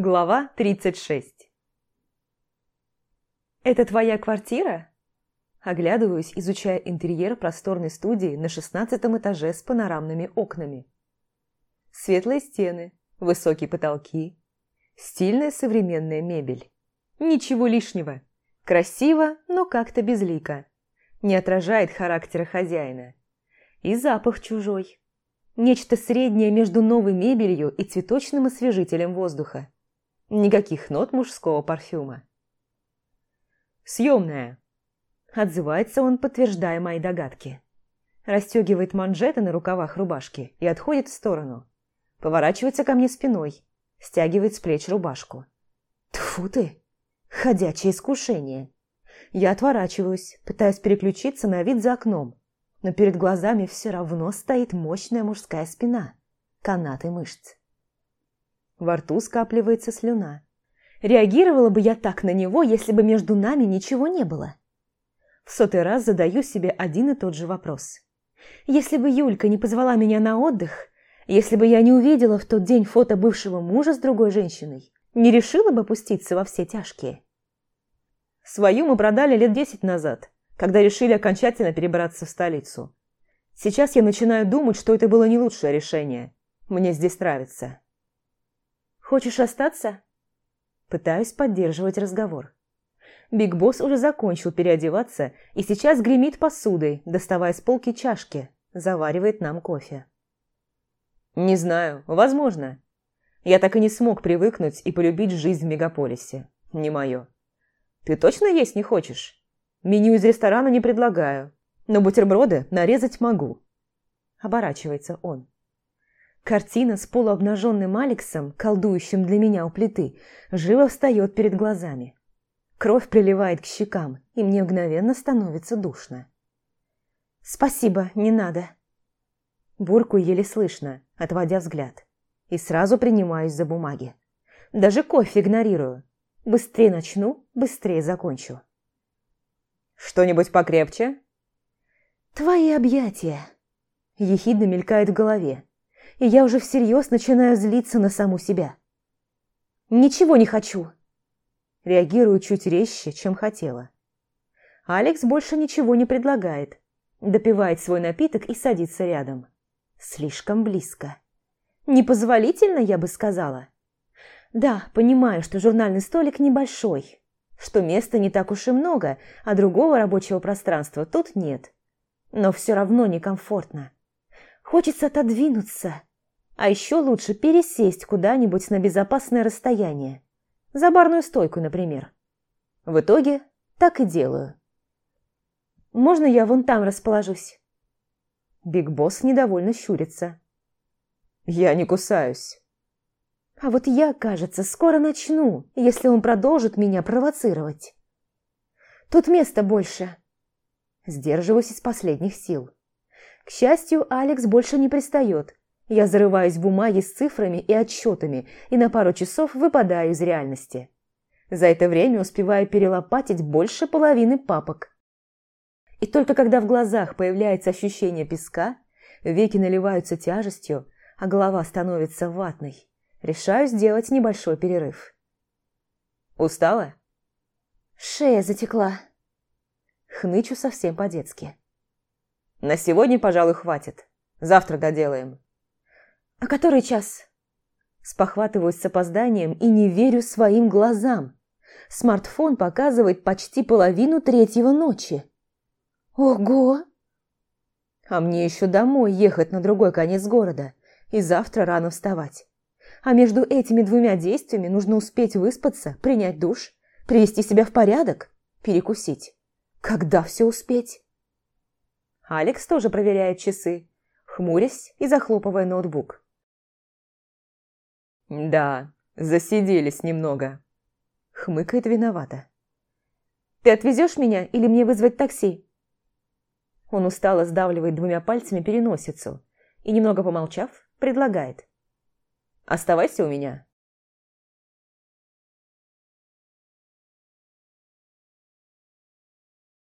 Глава 36 «Это твоя квартира?» Оглядываюсь, изучая интерьер просторной студии на шестнадцатом этаже с панорамными окнами. Светлые стены, высокие потолки, стильная современная мебель. Ничего лишнего. Красиво, но как-то безлико. Не отражает характера хозяина. И запах чужой. Нечто среднее между новой мебелью и цветочным освежителем воздуха. Никаких нот мужского парфюма. «Съемная!» Отзывается он, подтверждая мои догадки. Растегивает манжеты на рукавах рубашки и отходит в сторону. Поворачивается ко мне спиной, стягивает с плеч рубашку. Тфу ты! Ходячее искушение. Я отворачиваюсь, пытаясь переключиться на вид за окном, но перед глазами все равно стоит мощная мужская спина, канаты мышц. Во рту скапливается слюна. Реагировала бы я так на него, если бы между нами ничего не было. В сотый раз задаю себе один и тот же вопрос. Если бы Юлька не позвала меня на отдых, если бы я не увидела в тот день фото бывшего мужа с другой женщиной, не решила бы пуститься во все тяжкие. Свою мы продали лет десять назад, когда решили окончательно перебраться в столицу. Сейчас я начинаю думать, что это было не лучшее решение. Мне здесь нравится. «Хочешь остаться?» Пытаюсь поддерживать разговор. Биг Босс уже закончил переодеваться и сейчас гремит посудой, доставая с полки чашки, заваривает нам кофе. «Не знаю, возможно. Я так и не смог привыкнуть и полюбить жизнь в мегаполисе. Не мое. Ты точно есть не хочешь? Меню из ресторана не предлагаю, но бутерброды нарезать могу». Оборачивается он. Картина с полуобнаженным Алексом, колдующим для меня у плиты, живо встает перед глазами. Кровь приливает к щекам, и мне мгновенно становится душно. «Спасибо, не надо». Бурку еле слышно, отводя взгляд. И сразу принимаюсь за бумаги. Даже кофе игнорирую. Быстрее начну, быстрее закончу. «Что-нибудь покрепче?» «Твои объятия!» Ехидно мелькает в голове, и я уже всерьез начинаю злиться на саму себя. «Ничего не хочу!» Реагирую чуть резче, чем хотела. Алекс больше ничего не предлагает, допивает свой напиток и садится рядом. Слишком близко. Непозволительно, я бы сказала. Да, понимаю, что журнальный столик небольшой, что места не так уж и много, а другого рабочего пространства тут нет. Но все равно некомфортно. Хочется отодвинуться, а еще лучше пересесть куда-нибудь на безопасное расстояние. За барную стойку, например. В итоге так и делаю. «Можно я вон там расположусь?» Биг Босс недовольно щурится. «Я не кусаюсь». А вот я, кажется, скоро начну, если он продолжит меня провоцировать. Тут места больше. Сдерживаюсь из последних сил. К счастью, Алекс больше не пристает, я зарываюсь в бумаги с цифрами и отчетами и на пару часов выпадаю из реальности. За это время успеваю перелопатить больше половины папок. И только когда в глазах появляется ощущение песка, веки наливаются тяжестью, а голова становится ватной, решаю сделать небольшой перерыв. «Устала?» «Шея затекла». Хнычу совсем по-детски. «На сегодня, пожалуй, хватит. Завтра доделаем». «А который час?» Спохватываюсь с опозданием и не верю своим глазам. Смартфон показывает почти половину третьего ночи. Ого! А мне еще домой ехать на другой конец города и завтра рано вставать. А между этими двумя действиями нужно успеть выспаться, принять душ, привести себя в порядок, перекусить. Когда все успеть? Алекс тоже проверяет часы, хмурясь и захлопывая ноутбук. «Да, засиделись немного», — хмыкает виновато. «Ты отвезешь меня или мне вызвать такси?» Он устало сдавливает двумя пальцами переносицу и, немного помолчав, предлагает. «Оставайся у меня.